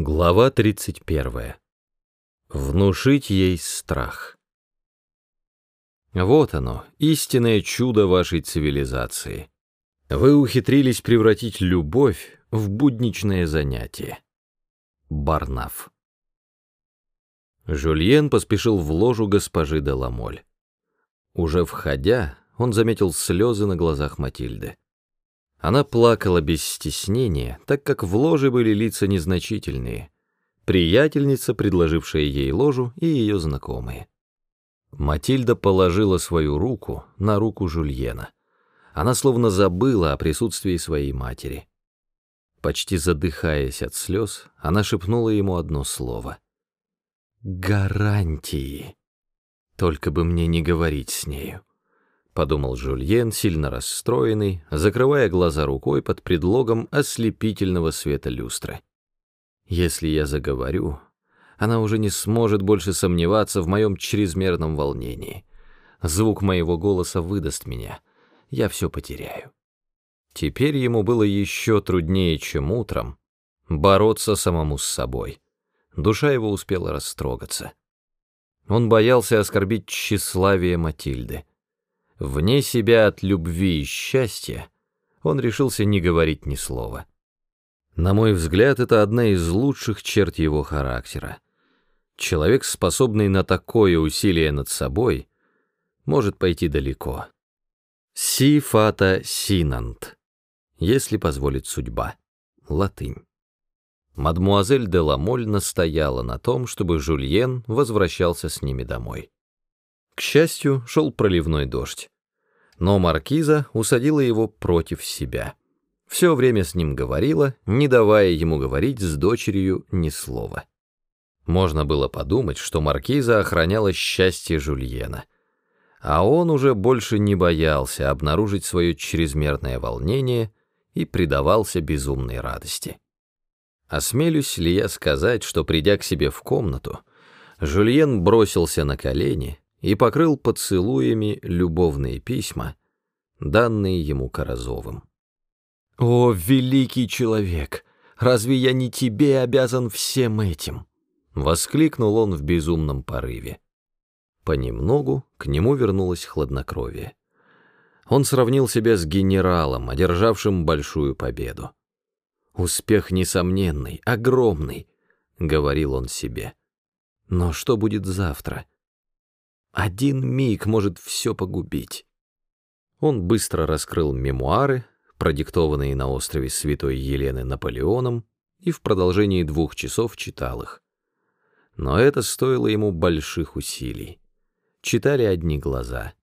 Глава 31. Внушить ей страх. Вот оно, истинное чудо вашей цивилизации. Вы ухитрились превратить любовь в будничное занятие. Барнаф. Жюльен поспешил в ложу госпожи де Ламоль. Уже входя, он заметил слезы на глазах Матильды. Она плакала без стеснения, так как в ложе были лица незначительные. Приятельница, предложившая ей ложу, и ее знакомые. Матильда положила свою руку на руку Жульена. Она словно забыла о присутствии своей матери. Почти задыхаясь от слез, она шепнула ему одно слово. «Гарантии! Только бы мне не говорить с нею» подумал Жульен, сильно расстроенный, закрывая глаза рукой под предлогом ослепительного света люстры. Если я заговорю, она уже не сможет больше сомневаться в моем чрезмерном волнении. Звук моего голоса выдаст меня. Я все потеряю. Теперь ему было еще труднее, чем утром, бороться самому с собой. Душа его успела растрогаться. Он боялся оскорбить тщеславие Матильды. Вне себя от любви и счастья он решился не говорить ни слова. На мой взгляд, это одна из лучших черт его характера. Человек, способный на такое усилие над собой, может пойти далеко. Си фата синант, если позволит судьба. Латынь. Мадмуазель де Ламоль настояла на том, чтобы Жульен возвращался с ними домой. К счастью, шел проливной дождь. Но маркиза усадила его против себя. Все время с ним говорила, не давая ему говорить с дочерью ни слова. Можно было подумать, что маркиза охраняла счастье Жульена. А он уже больше не боялся обнаружить свое чрезмерное волнение и предавался безумной радости. Осмелюсь ли я сказать, что, придя к себе в комнату, Жульен бросился на колени и покрыл поцелуями любовные письма, данные ему Каразовым. «О, великий человек! Разве я не тебе обязан всем этим?» — воскликнул он в безумном порыве. Понемногу к нему вернулось хладнокровие. Он сравнил себя с генералом, одержавшим большую победу. «Успех несомненный, огромный», — говорил он себе. «Но что будет завтра?» Один миг может все погубить. Он быстро раскрыл мемуары, продиктованные на острове Святой Елены Наполеоном, и в продолжении двух часов читал их. Но это стоило ему больших усилий. Читали одни глаза.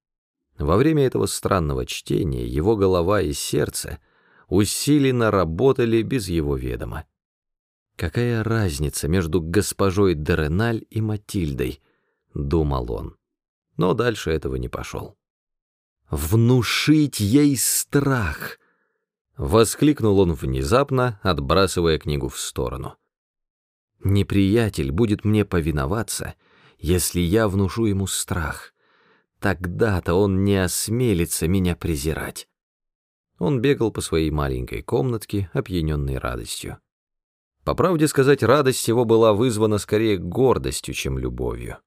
Во время этого странного чтения его голова и сердце усиленно работали без его ведома. «Какая разница между госпожой Дереналь и Матильдой?» — думал он но дальше этого не пошел. «Внушить ей страх!» — воскликнул он внезапно, отбрасывая книгу в сторону. «Неприятель будет мне повиноваться, если я внушу ему страх. Тогда-то он не осмелится меня презирать». Он бегал по своей маленькой комнатке, опьяненной радостью. По правде сказать, радость его была вызвана скорее гордостью, чем любовью.